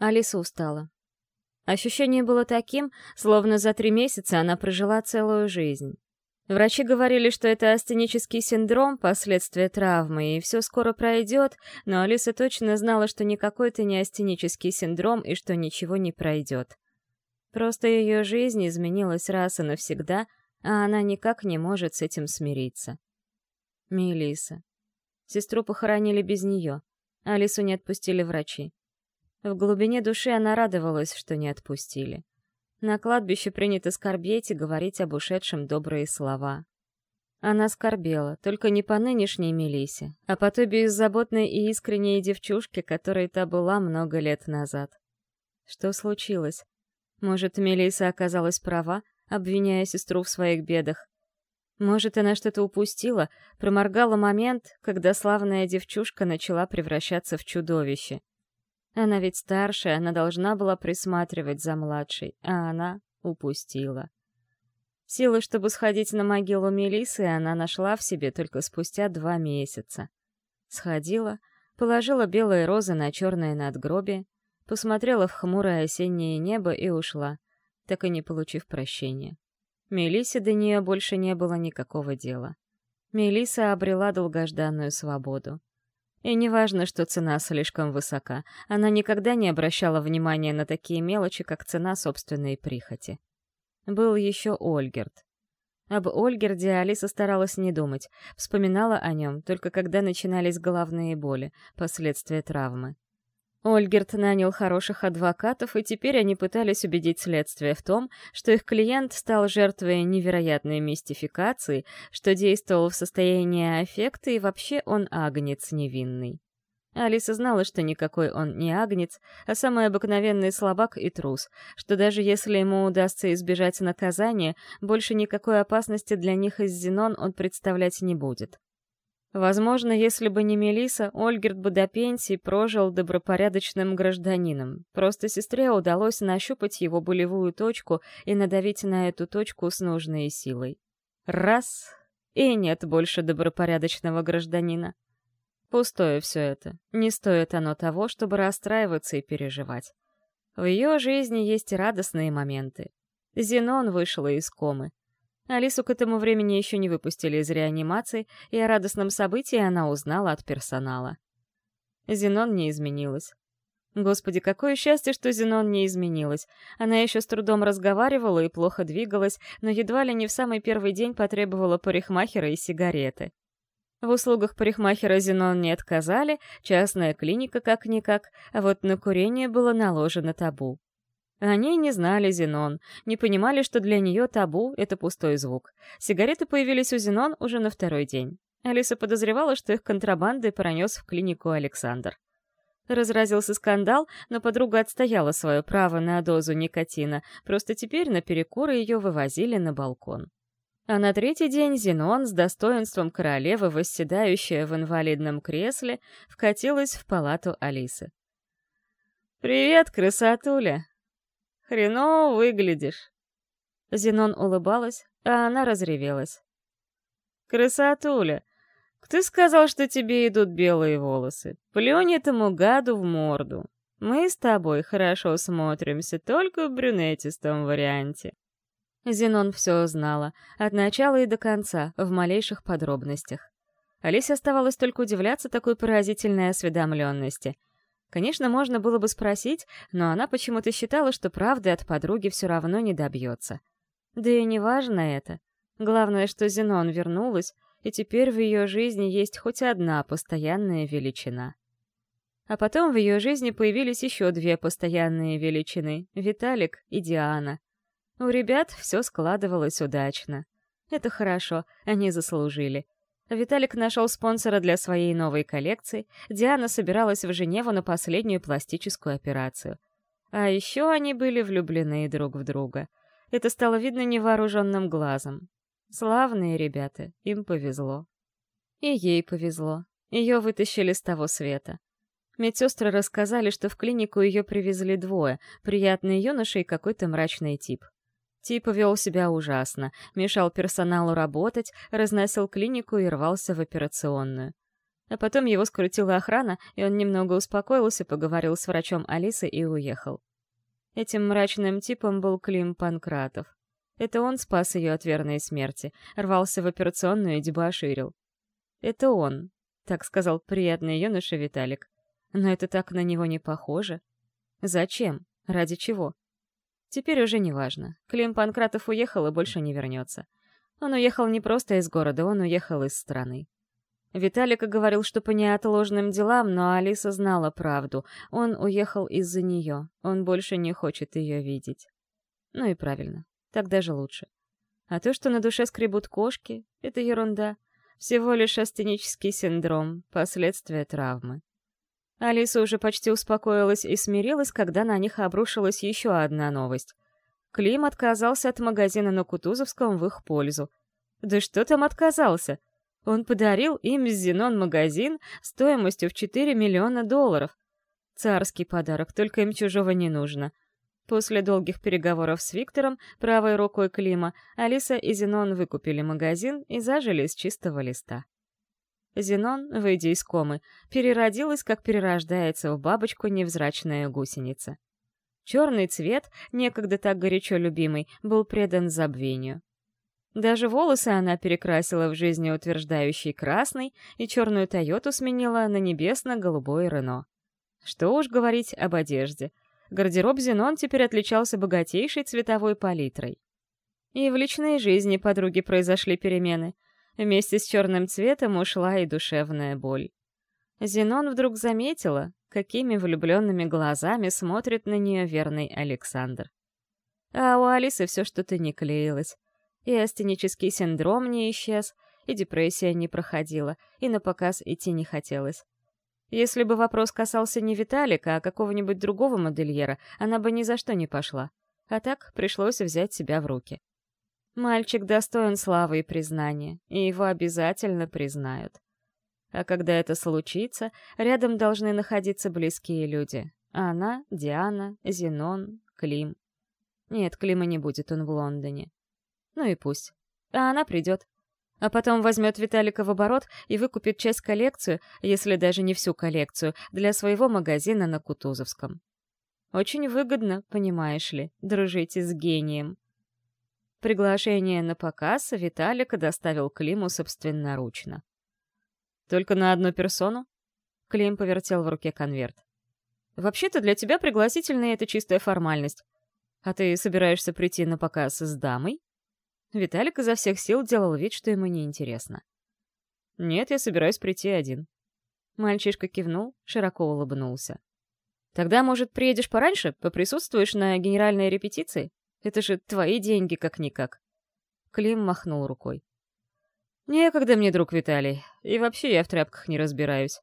Алиса устала. Ощущение было таким, словно за три месяца она прожила целую жизнь. Врачи говорили, что это астенический синдром, последствия травмы, и все скоро пройдет, но Алиса точно знала, что никакой это не астенический синдром и что ничего не пройдет. Просто ее жизнь изменилась раз и навсегда, а она никак не может с этим смириться. Мелиса. Сестру похоронили без нее. Алису не отпустили врачи. В глубине души она радовалась, что не отпустили. На кладбище принято скорбеть и говорить об ушедшем добрые слова. Она скорбела, только не по нынешней Мелисе, а по той беззаботной и искренней девчушке, которой та была много лет назад. Что случилось? Может, Мелиса оказалась права, обвиняя сестру в своих бедах? Может, она что-то упустила, проморгала момент, когда славная девчушка начала превращаться в чудовище. Она ведь старшая, она должна была присматривать за младшей, а она упустила. Силы, чтобы сходить на могилу Мелисы, она нашла в себе только спустя два месяца. Сходила, положила белые розы на черное надгробие, посмотрела в хмурое осеннее небо и ушла, так и не получив прощения. Мелисе до нее больше не было никакого дела. Мелиса обрела долгожданную свободу. И неважно, что цена слишком высока, она никогда не обращала внимания на такие мелочи, как цена собственной прихоти. Был еще Ольгерт. Об Ольгерде Алиса старалась не думать, вспоминала о нем только когда начинались головные боли, последствия травмы. Ольгерт нанял хороших адвокатов, и теперь они пытались убедить следствие в том, что их клиент стал жертвой невероятной мистификации, что действовал в состоянии аффекта и вообще он агнец невинный. Алиса знала, что никакой он не агнец, а самый обыкновенный слабак и трус, что даже если ему удастся избежать наказания, больше никакой опасности для них из Зенон он представлять не будет. Возможно, если бы не Мелиса, Ольгерт бы до пенсии прожил добропорядочным гражданином. Просто сестре удалось нащупать его болевую точку и надавить на эту точку с нужной силой. Раз — и нет больше добропорядочного гражданина. Пустое все это. Не стоит оно того, чтобы расстраиваться и переживать. В ее жизни есть радостные моменты. Зенон вышла из комы. Алису к этому времени еще не выпустили из реанимации, и о радостном событии она узнала от персонала. Зенон не изменилась. Господи, какое счастье, что Зенон не изменилась. Она еще с трудом разговаривала и плохо двигалась, но едва ли не в самый первый день потребовала парикмахера и сигареты. В услугах парикмахера Зенон не отказали, частная клиника как-никак, а вот на курение было наложено табу. Они не знали Зенон, не понимали, что для нее табу — это пустой звук. Сигареты появились у Зенон уже на второй день. Алиса подозревала, что их контрабандой пронес в клинику Александр. Разразился скандал, но подруга отстояла свое право на дозу никотина, просто теперь на перекуры ее вывозили на балкон. А на третий день Зенон с достоинством королевы, восседающая в инвалидном кресле, вкатилась в палату Алисы. «Привет, красотуля!» Хреново выглядишь. Зенон улыбалась, а она разревелась. Красотуля, кто сказал, что тебе идут белые волосы? Плюнь этому гаду в морду. Мы с тобой хорошо смотримся только в брюнетистом варианте. Зенон все знала, от начала и до конца, в малейших подробностях. Алисе оставалось только удивляться такой поразительной осведомленности — Конечно, можно было бы спросить, но она почему-то считала, что правды от подруги все равно не добьется. Да и не важно это. Главное, что Зенон вернулась, и теперь в ее жизни есть хоть одна постоянная величина. А потом в ее жизни появились еще две постоянные величины — Виталик и Диана. У ребят все складывалось удачно. Это хорошо, они заслужили. Виталик нашел спонсора для своей новой коллекции, Диана собиралась в Женеву на последнюю пластическую операцию. А еще они были влюблены друг в друга. Это стало видно невооруженным глазом. Славные ребята, им повезло. И ей повезло. Ее вытащили с того света. Медсестры рассказали, что в клинику ее привезли двое, приятный юноша и какой-то мрачный тип. Типа вел себя ужасно, мешал персоналу работать, разносил клинику и рвался в операционную. А потом его скрутила охрана, и он немного успокоился, поговорил с врачом Алисы и уехал. Этим мрачным типом был Клим Панкратов. Это он спас ее от верной смерти, рвался в операционную и дебоширил. Это он, так сказал приятный юноша Виталик. Но это так на него не похоже. Зачем? Ради чего? Теперь уже не важно. Клим Панкратов уехал и больше не вернется. Он уехал не просто из города, он уехал из страны. Виталик говорил, что по неотложным делам, но Алиса знала правду. Он уехал из-за нее. Он больше не хочет ее видеть. Ну и правильно. Так даже лучше. А то, что на душе скребут кошки, — это ерунда. Всего лишь астенический синдром, последствия травмы. Алиса уже почти успокоилась и смирилась, когда на них обрушилась еще одна новость. Клим отказался от магазина на Кутузовском в их пользу. Да что там отказался? — он подарил им Зенон магазин стоимостью в 4 миллиона долларов. Царский подарок, только им чужого не нужно. После долгих переговоров с Виктором, правой рукой Клима, Алиса и Зенон выкупили магазин и зажили с чистого листа. Зенон, выйдя из комы, переродилась, как перерождается в бабочку невзрачная гусеница. Черный цвет, некогда так горячо любимый, был предан забвению. Даже волосы она перекрасила в жизнеутверждающий красный и черную Тойоту сменила на небесно-голубой Рено. Что уж говорить об одежде. Гардероб Зенон теперь отличался богатейшей цветовой палитрой. И в личной жизни подруги произошли перемены. Вместе с черным цветом ушла и душевная боль. Зенон вдруг заметила, какими влюбленными глазами смотрит на нее верный Александр. А у Алисы все что-то не клеилось. И астенический синдром не исчез, и депрессия не проходила, и на показ идти не хотелось. Если бы вопрос касался не Виталика, а какого-нибудь другого модельера, она бы ни за что не пошла. А так пришлось взять себя в руки. Мальчик достоин славы и признания, и его обязательно признают. А когда это случится, рядом должны находиться близкие люди. Она, Диана, Зенон, Клим. Нет, Клима не будет, он в Лондоне. Ну и пусть. А она придет. А потом возьмет Виталика в оборот и выкупит часть коллекцию, если даже не всю коллекцию, для своего магазина на Кутузовском. Очень выгодно, понимаешь ли, дружите с гением. Приглашение на показ Виталик доставил Климу собственноручно. «Только на одну персону?» Клим повертел в руке конверт. «Вообще-то для тебя пригласительные — это чистая формальность. А ты собираешься прийти на показ с дамой?» Виталик изо всех сил делал вид, что ему неинтересно. «Нет, я собираюсь прийти один». Мальчишка кивнул, широко улыбнулся. «Тогда, может, приедешь пораньше, поприсутствуешь на генеральной репетиции? Это же твои деньги, как-никак». Клим махнул рукой. «Некогда мне, друг Виталий, и вообще я в тряпках не разбираюсь».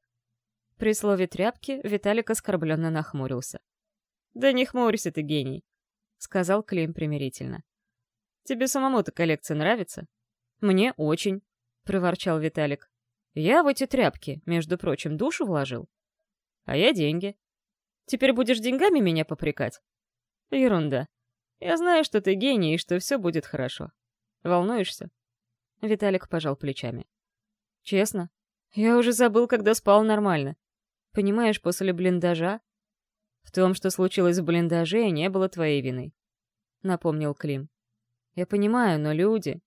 При слове «тряпки» Виталик оскорбленно нахмурился. «Да не хмурься ты, гений», — сказал Клим примирительно. Тебе самому-то коллекция нравится?» «Мне очень», — проворчал Виталик. «Я в эти тряпки, между прочим, душу вложил. А я деньги. Теперь будешь деньгами меня попрекать?» «Ерунда. Я знаю, что ты гений и что все будет хорошо. Волнуешься?» Виталик пожал плечами. «Честно, я уже забыл, когда спал нормально. Понимаешь, после блиндажа...» «В том, что случилось в блиндаже, не было твоей вины», — напомнил Клим. Я понимаю, но люди...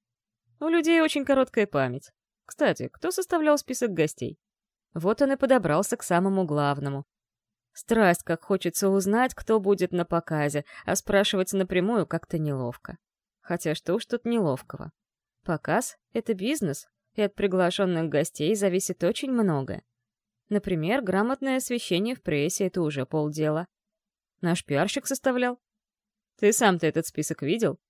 У людей очень короткая память. Кстати, кто составлял список гостей? Вот он и подобрался к самому главному. Страсть, как хочется узнать, кто будет на показе, а спрашивать напрямую как-то неловко. Хотя что уж тут неловкого. Показ — это бизнес, и от приглашенных гостей зависит очень многое. Например, грамотное освещение в прессе — это уже полдела. Наш пиарщик составлял. Ты сам-то этот список видел?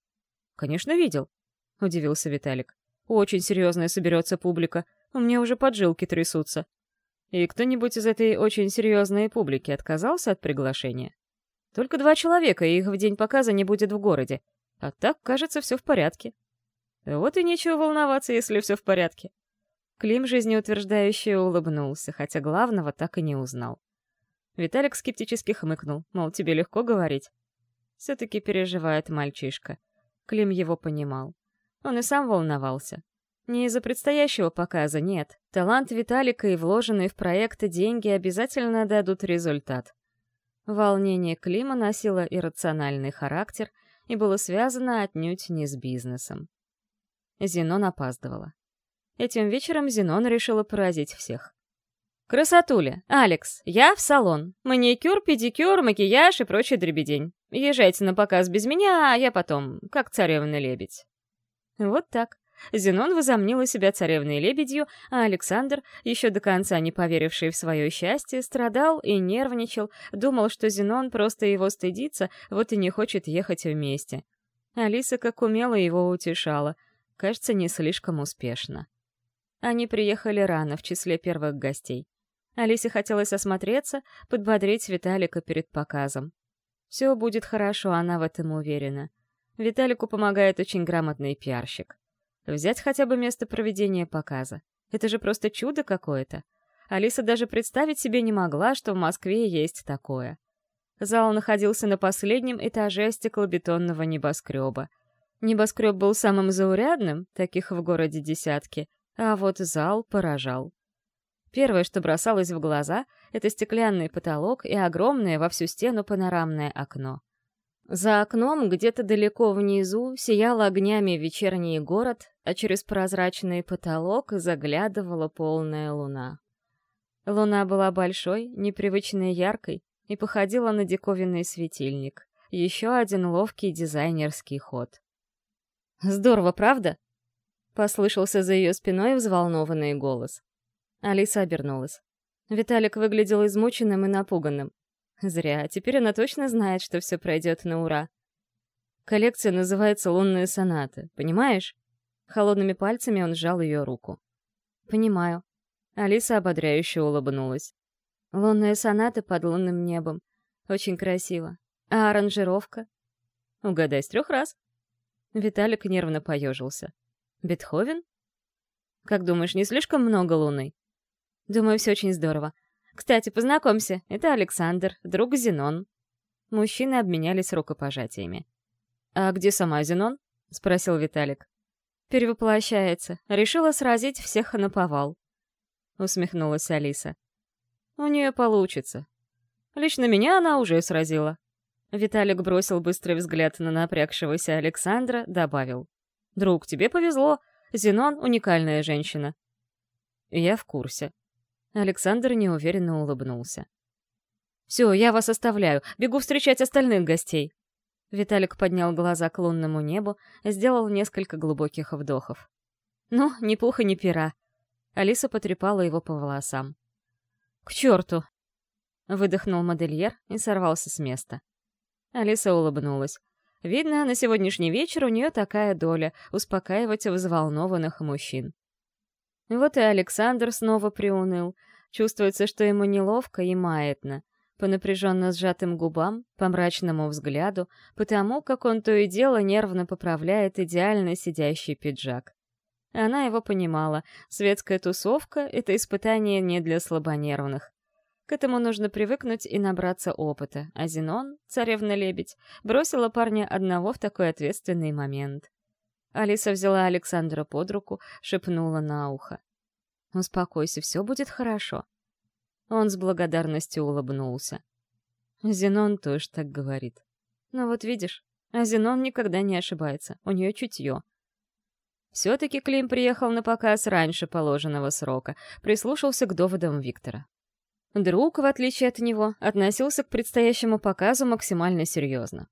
«Конечно, видел», — удивился Виталик. «Очень серьезная соберется публика. У меня уже поджилки трясутся». «И кто-нибудь из этой очень серьезной публики отказался от приглашения?» «Только два человека, и их в день показа не будет в городе. А так, кажется, все в порядке». «Вот и нечего волноваться, если все в порядке». Клим жизнеутверждающе улыбнулся, хотя главного так и не узнал. Виталик скептически хмыкнул, мол, тебе легко говорить. Все-таки переживает мальчишка. Клим его понимал. Он и сам волновался. Не из-за предстоящего показа, нет. Талант Виталика и вложенные в проекты деньги обязательно дадут результат. Волнение Клима носило иррациональный характер и было связано отнюдь не с бизнесом. Зенон опаздывала. Этим вечером Зенон решила поразить всех. «Красотуля! Алекс, я в салон. Маникюр, педикюр, макияж и прочий дребедень. Езжайте на показ без меня, а я потом, как царевна-лебедь». Вот так. Зенон возомнила себя царевной-лебедью, а Александр, еще до конца не поверивший в свое счастье, страдал и нервничал, думал, что Зенон просто его стыдится, вот и не хочет ехать вместе. Алиса как умело его утешала. Кажется, не слишком успешно. Они приехали рано, в числе первых гостей. Алисе хотелось осмотреться, подбодрить Виталика перед показом. Все будет хорошо, она в этом уверена. Виталику помогает очень грамотный пиарщик. Взять хотя бы место проведения показа. Это же просто чудо какое-то. Алиса даже представить себе не могла, что в Москве есть такое. Зал находился на последнем этаже стеклобетонного небоскреба. Небоскреб был самым заурядным, таких в городе десятки, а вот зал поражал. Первое, что бросалось в глаза, это стеклянный потолок и огромное во всю стену панорамное окно. За окном, где-то далеко внизу, сиял огнями вечерний город, а через прозрачный потолок заглядывала полная луна. Луна была большой, непривычно яркой и походила на диковинный светильник. Еще один ловкий дизайнерский ход. «Здорово, правда?» — послышался за ее спиной взволнованный голос. Алиса обернулась. Виталик выглядел измученным и напуганным. Зря, теперь она точно знает, что все пройдет на ура. Коллекция называется «Лунные сонаты», понимаешь? Холодными пальцами он сжал ее руку. «Понимаю». Алиса ободряюще улыбнулась. «Лунные сонаты под лунным небом. Очень красиво. А аранжировка?» «Угадай с трех раз». Виталик нервно поежился. «Бетховен?» «Как думаешь, не слишком много луны?» «Думаю, все очень здорово. Кстати, познакомься, это Александр, друг Зенон». Мужчины обменялись рукопожатиями. «А где сама Зенон?» — спросил Виталик. «Перевоплощается. Решила сразить всех на повал». Усмехнулась Алиса. «У нее получится. Лично меня она уже сразила». Виталик бросил быстрый взгляд на напрягшегося Александра, добавил. «Друг, тебе повезло. Зенон — уникальная женщина». «Я в курсе», Александр неуверенно улыбнулся. «Все, я вас оставляю. Бегу встречать остальных гостей». Виталик поднял глаза к лунному небу, сделал несколько глубоких вдохов. «Ну, ни пуха, ни пера». Алиса потрепала его по волосам. «К черту!» Выдохнул модельер и сорвался с места. Алиса улыбнулась. Видно, на сегодняшний вечер у нее такая доля — успокаивать взволнованных мужчин. Вот и Александр снова приуныл. Чувствуется, что ему неловко и маятно. По напряженно сжатым губам, по мрачному взгляду, потому как он то и дело нервно поправляет идеально сидящий пиджак. Она его понимала. Светская тусовка — это испытание не для слабонервных. К этому нужно привыкнуть и набраться опыта, а Зенон, царевна-лебедь, бросила парня одного в такой ответственный момент. Алиса взяла Александра под руку, шепнула на ухо. «Успокойся, все будет хорошо». Он с благодарностью улыбнулся. Зенон тоже так говорит. Ну вот видишь, а Зенон никогда не ошибается, у нее чутье. Все-таки Клим приехал на показ раньше положенного срока, прислушался к доводам Виктора. Друг, в отличие от него, относился к предстоящему показу максимально серьезно.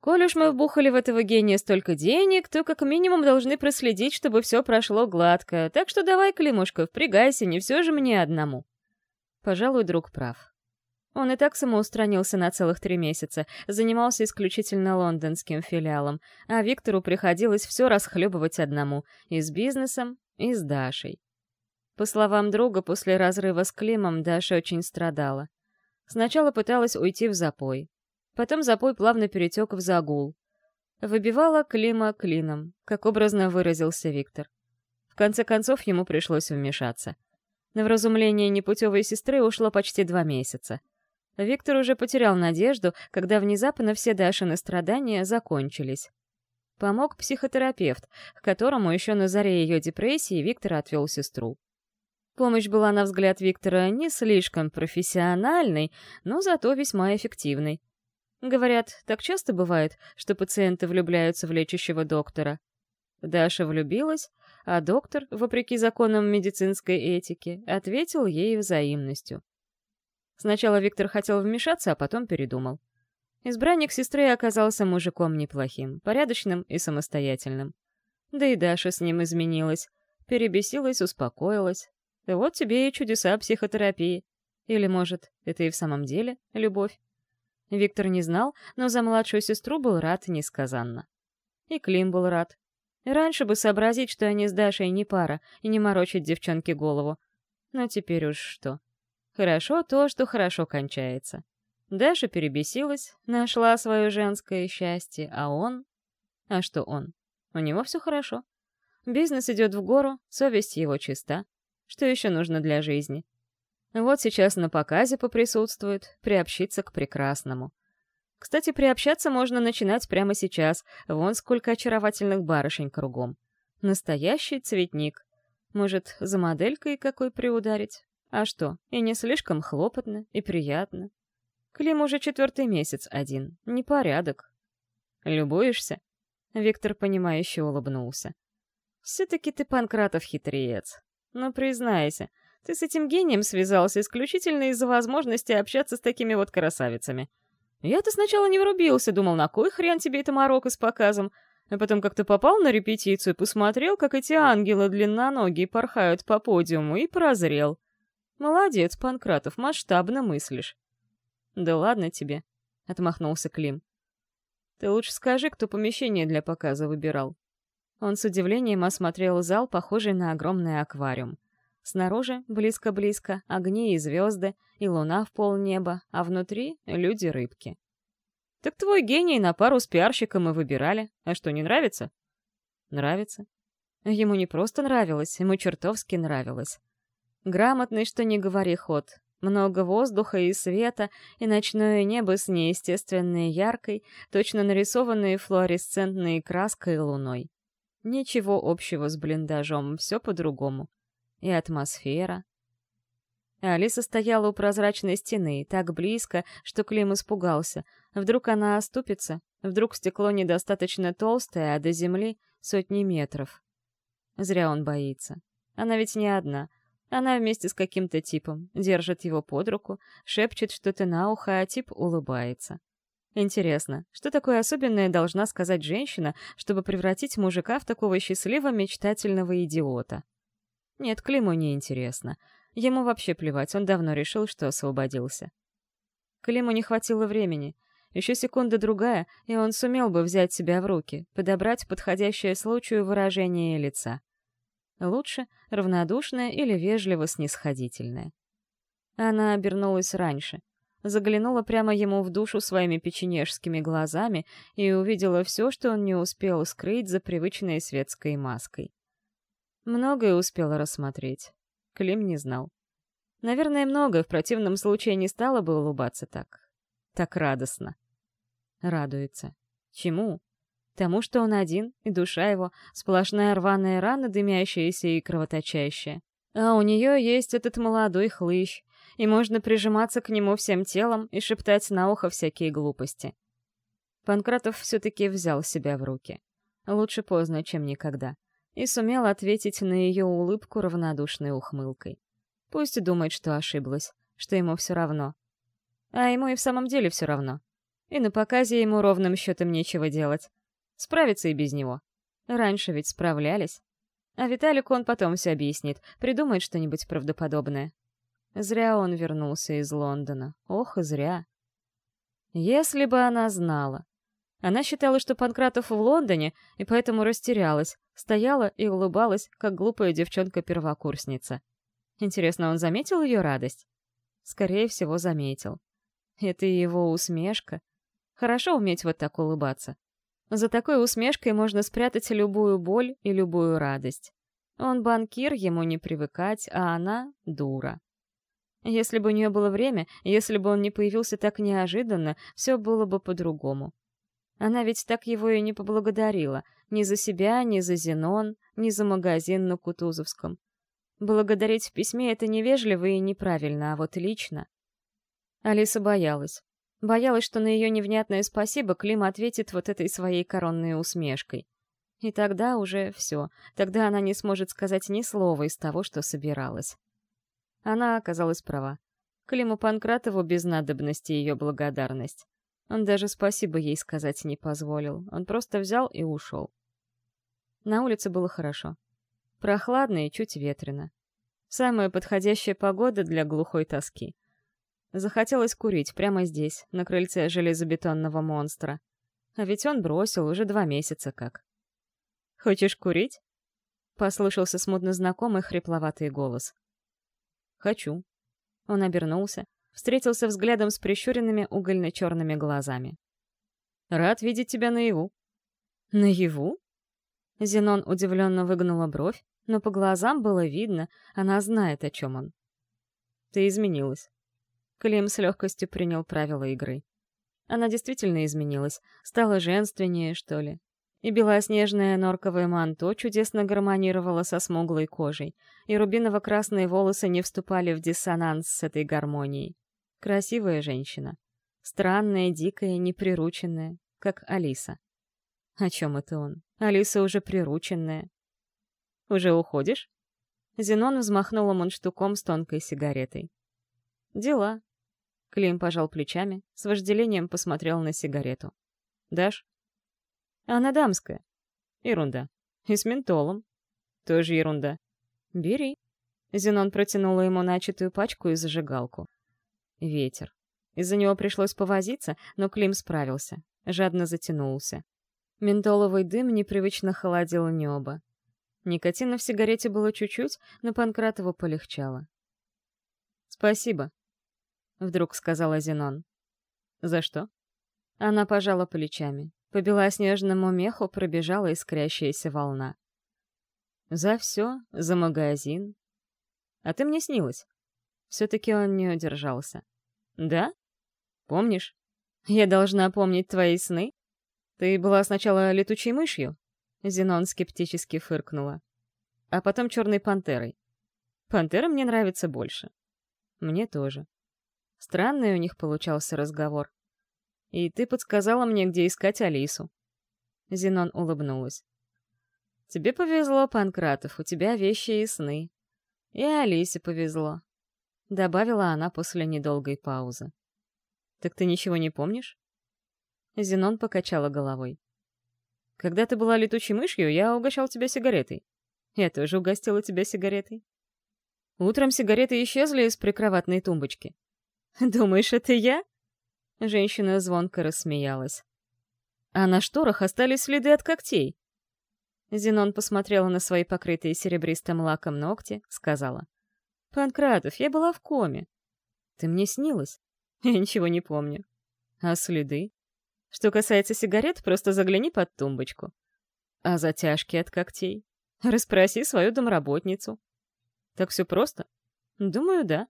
Коль уж мы вбухали в этого гения столько денег, то как минимум должны проследить, чтобы все прошло гладко. Так что давай, Климушка, впрягайся, не все же мне одному. Пожалуй, друг прав. Он и так самоустранился на целых три месяца, занимался исключительно лондонским филиалом, а Виктору приходилось все расхлебывать одному — и с бизнесом, и с Дашей. По словам друга, после разрыва с Климом Даша очень страдала. Сначала пыталась уйти в запой, Потом запой плавно перетек в загул. Выбивала Клима клином, как образно выразился Виктор. В конце концов, ему пришлось вмешаться. На вразумление непутевой сестры ушло почти два месяца. Виктор уже потерял надежду, когда внезапно все Дашины страдания закончились. Помог психотерапевт, к которому еще на заре ее депрессии Виктор отвел сестру. Помощь была, на взгляд Виктора, не слишком профессиональной, но зато весьма эффективной. Говорят, так часто бывает, что пациенты влюбляются в лечащего доктора. Даша влюбилась, а доктор, вопреки законам медицинской этики, ответил ей взаимностью. Сначала Виктор хотел вмешаться, а потом передумал. Избранник сестры оказался мужиком неплохим, порядочным и самостоятельным. Да и Даша с ним изменилась, перебесилась, успокоилась. Вот тебе и чудеса психотерапии. Или, может, это и в самом деле любовь? Виктор не знал, но за младшую сестру был рад несказанно. И Клим был рад. Раньше бы сообразить, что они с Дашей не пара, и не морочить девчонке голову. Но теперь уж что. Хорошо то, что хорошо кончается. Даша перебесилась, нашла свое женское счастье, а он... А что он? У него все хорошо. Бизнес идет в гору, совесть его чиста. Что еще нужно для жизни? Вот сейчас на показе поприсутствует, приобщиться к прекрасному. Кстати, приобщаться можно начинать прямо сейчас, вон сколько очаровательных барышень кругом. Настоящий цветник. Может, за моделькой какой приударить? А что, и не слишком хлопотно, и приятно. Клим уже четвертый месяц один. Непорядок. Любуешься? Виктор, понимающе улыбнулся. Все-таки ты, Панкратов, хитреец. Но признайся, ты с этим гением связался исключительно из-за возможности общаться с такими вот красавицами. Я-то сначала не врубился, думал, на кой хрен тебе это Марокко с показом, а потом как-то попал на репетицию, посмотрел, как эти ангелы длинноногие порхают по подиуму, и прозрел. Молодец, Панкратов, масштабно мыслишь. Да ладно тебе, отмахнулся Клим. Ты лучше скажи, кто помещение для показа выбирал. Он с удивлением осмотрел зал, похожий на огромный аквариум. Снаружи, близко-близко, огни и звезды, и луна в полнеба, а внутри — люди-рыбки. «Так твой гений на пару с пиарщиком и выбирали. А что, не нравится?» «Нравится». Ему не просто нравилось, ему чертовски нравилось. Грамотный, что не говори ход. Много воздуха и света, и ночное небо с неестественной яркой, точно нарисованной флуоресцентной краской луной. Ничего общего с блиндажом, все по-другому. И атмосфера. Алиса стояла у прозрачной стены, так близко, что Клим испугался. Вдруг она оступится, вдруг стекло недостаточно толстое, а до земли сотни метров. Зря он боится. Она ведь не одна — она вместе с каким-то типом держит его под руку, шепчет что-то на ухо, а тип улыбается. Интересно, что такое особенное должна сказать женщина, чтобы превратить мужика в такого счастливого мечтательного идиота? Нет, Климу не интересно. Ему вообще плевать, он давно решил, что освободился. Климу не хватило времени. Еще секунда-другая, и он сумел бы взять себя в руки, подобрать подходящее случаю выражение лица. Лучше равнодушная или вежливо-снисходительная. Она обернулась раньше, заглянула прямо ему в душу своими печенежскими глазами и увидела все, что он не успел скрыть за привычной светской маской. Многое успела рассмотреть. Клим не знал. Наверное, многое, в противном случае не стала бы улыбаться так. Так радостно. Радуется. Чему? Тому, что он один, и душа его — сплошная рваная рана, дымящаяся и кровоточащая. А у нее есть этот молодой хлыщ, и можно прижиматься к нему всем телом и шептать на ухо всякие глупости. Панкратов все-таки взял себя в руки. Лучше поздно, чем никогда. И сумел ответить на ее улыбку равнодушной ухмылкой. Пусть думает, что ошиблась, что ему все равно. А ему и в самом деле все равно. И на показе ему ровным счетом нечего делать. Справиться и без него. Раньше ведь справлялись. А Виталику он потом все объяснит, придумает что-нибудь правдоподобное. Зря он вернулся из Лондона. Ох, зря. Если бы она знала. Она считала, что Панкратов в Лондоне, и поэтому растерялась, стояла и улыбалась, как глупая девчонка-первокурсница. Интересно, он заметил ее радость? Скорее всего, заметил. Это его усмешка. Хорошо уметь вот так улыбаться. За такой усмешкой можно спрятать любую боль и любую радость. Он банкир, ему не привыкать, а она — дура. Если бы у нее было время, если бы он не появился так неожиданно, все было бы по-другому. Она ведь так его и не поблагодарила. Ни за себя, ни за Зенон, ни за магазин на Кутузовском. Благодарить в письме — это невежливо и неправильно, а вот лично... Алиса боялась. Боялась, что на ее невнятное спасибо Клим ответит вот этой своей коронной усмешкой. И тогда уже все. Тогда она не сможет сказать ни слова из того, что собиралась. Она оказалась права. Климу Панкратову без надобности ее благодарность. Он даже спасибо ей сказать не позволил. Он просто взял и ушел. На улице было хорошо. Прохладно и чуть ветрено. Самая подходящая погода для глухой тоски. Захотелось курить прямо здесь, на крыльце железобетонного монстра. А ведь он бросил уже два месяца как. «Хочешь курить?» — послышался смутно знакомый хрипловатый голос. «Хочу». Он обернулся, встретился взглядом с прищуренными угольно-черными глазами. «Рад видеть тебя наяву». «Наяву?» Зенон удивленно выгнула бровь, но по глазам было видно, она знает, о чем он. «Ты изменилась». Клим с легкостью принял правила игры. Она действительно изменилась, стала женственнее, что ли. И белоснежное норковое манто чудесно гармонировало со смуглой кожей, и рубиново-красные волосы не вступали в диссонанс с этой гармонией. Красивая женщина. Странная, дикая, неприрученная, как Алиса. О чем это он? Алиса уже прирученная. «Уже уходишь?» Зенон взмахнула мундштуком с тонкой сигаретой. «Дела». Клим пожал плечами, с вожделением посмотрел на сигарету. «Дашь?» «Она дамская». «Ерунда. И с ментолом». «Тоже ерунда». «Бери». Зенон протянула ему начатую пачку и зажигалку. Ветер. Из-за него пришлось повозиться, но Клим справился. Жадно затянулся. Ментоловый дым непривычно холодил небо. Никотина в сигарете было чуть-чуть, но Панкратову полегчало. «Спасибо», — вдруг сказала Зенон. «За что?» Она пожала плечами. По белоснежному меху пробежала искрящаяся волна. «За все, за магазин. А ты мне снилась». Все-таки он не удержался. «Да? Помнишь? Я должна помнить твои сны? Ты была сначала летучей мышью?» Зенон скептически фыркнула. «А потом черной пантерой. Пантера мне нравится больше». «Мне тоже». Странный у них получался разговор. «И ты подсказала мне, где искать Алису». Зенон улыбнулась. «Тебе повезло, Панкратов, у тебя вещи и сны. И Алисе повезло. — добавила она после недолгой паузы. «Так ты ничего не помнишь?» Зенон покачала головой. «Когда ты была летучей мышью, я угощал тебя сигаретой. Я тоже угостила тебя сигаретой. Утром сигареты исчезли из прикроватной тумбочки. Думаешь, это я?» Женщина звонко рассмеялась. «А на шторах остались следы от когтей». Зенон посмотрела на свои покрытые серебристым лаком ногти, сказала. «Панкратов, я была в коме. Ты мне снилась? Я ничего не помню. А следы? Что касается сигарет, просто загляни под тумбочку. А затяжки от когтей? Расспроси свою домработницу. Так все просто? Думаю, да.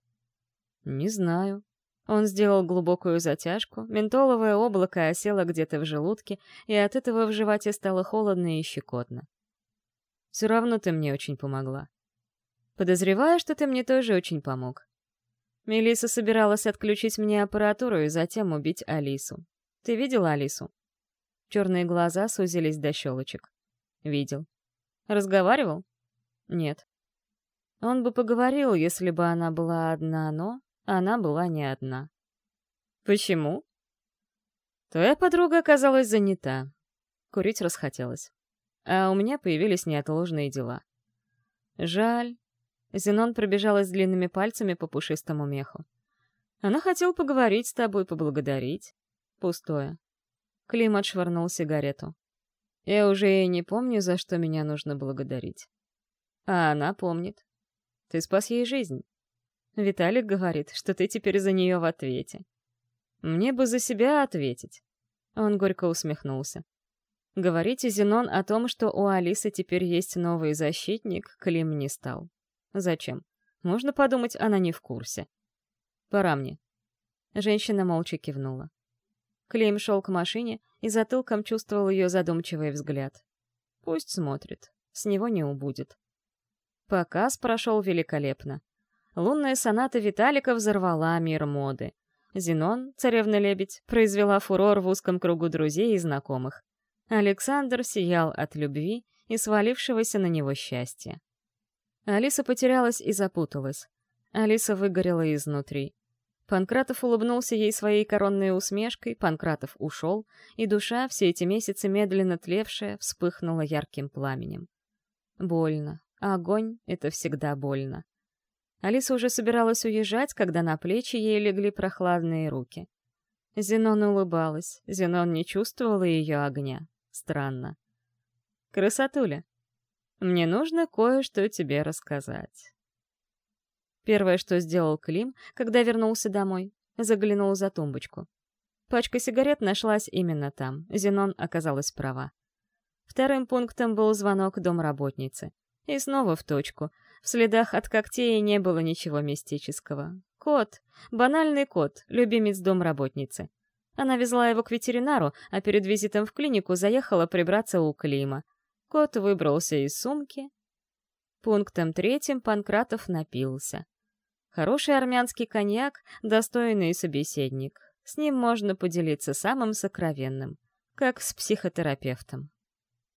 Не знаю. Он сделал глубокую затяжку, ментоловое облако осело где-то в желудке, и от этого в животе стало холодно и щекотно. Все равно ты мне очень помогла. Подозреваю, что ты мне тоже очень помог. Мелиса собиралась отключить мне аппаратуру и затем убить Алису. Ты видела Алису? Черные глаза сузились до щелочек. Видел. Разговаривал? Нет. Он бы поговорил, если бы она была одна, но она была не одна. Почему? Твоя подруга оказалась занята. Курить расхотелось. А у меня появились неотложные дела. Жаль, Зенон пробежалась длинными пальцами по пушистому меху. Она хотел поговорить с тобой, поблагодарить. Пустое. Клим отшвырнул сигарету. Я уже и не помню, за что меня нужно благодарить. А она помнит. Ты спас ей жизнь. Виталик говорит, что ты теперь за нее в ответе. Мне бы за себя ответить. Он горько усмехнулся. Говорите Зенон о том, что у Алисы теперь есть новый защитник, Клим не стал. Зачем? Можно подумать, она не в курсе. Пора мне. Женщина молча кивнула. Клейм шел к машине и затылком чувствовал ее задумчивый взгляд. Пусть смотрит, с него не убудет. Показ прошел великолепно. Лунная соната Виталика взорвала мир моды. Зенон, царевна-лебедь, произвела фурор в узком кругу друзей и знакомых. Александр сиял от любви и свалившегося на него счастья. Алиса потерялась и запуталась. Алиса выгорела изнутри. Панкратов улыбнулся ей своей коронной усмешкой, Панкратов ушел, и душа, все эти месяцы медленно тлевшая, вспыхнула ярким пламенем. Больно. А огонь — это всегда больно. Алиса уже собиралась уезжать, когда на плечи ей легли прохладные руки. Зенон улыбалась, Зенон не чувствовала ее огня. Странно. «Красотуля, мне нужно кое-что тебе рассказать». Первое, что сделал Клим, когда вернулся домой, заглянул за тумбочку. Пачка сигарет нашлась именно там. Зенон оказалась права. Вторым пунктом был звонок домработницы. И снова в точку. В следах от когтей не было ничего мистического. Кот. Банальный кот, любимец домработницы. Она везла его к ветеринару, а перед визитом в клинику заехала прибраться у Клима. Кот выбрался из сумки. Пунктом третьим Панкратов напился. Хороший армянский коньяк — достойный собеседник. С ним можно поделиться самым сокровенным, как с психотерапевтом.